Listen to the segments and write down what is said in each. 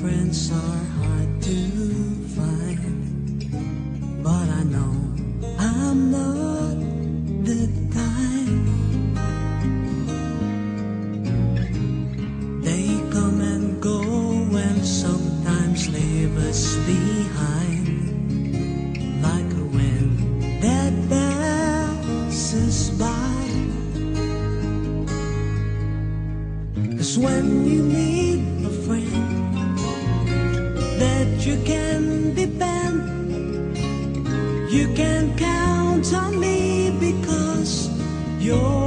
friends are hard to find, but I know I'm not the kind. They come and go and sometimes leave us behind, like a wind that passes by. Cause when you need you can depend, you can count on me because you're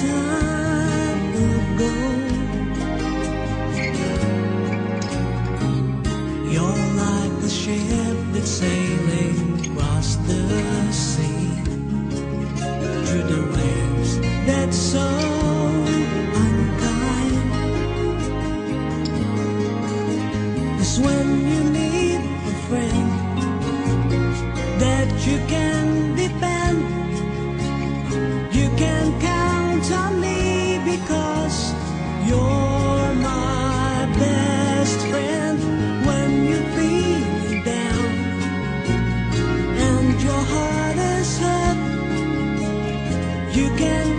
time ago. You're like the ship that's sailing across the sea through the waves that's so when you need a friend that you can You can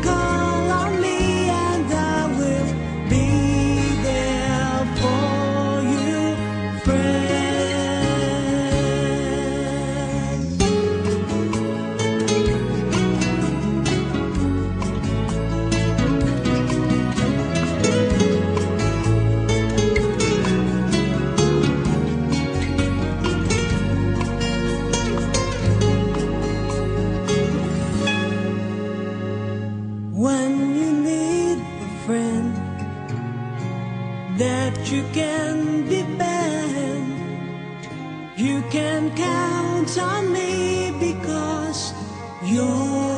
you can depend, you can count on me because you're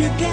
you can.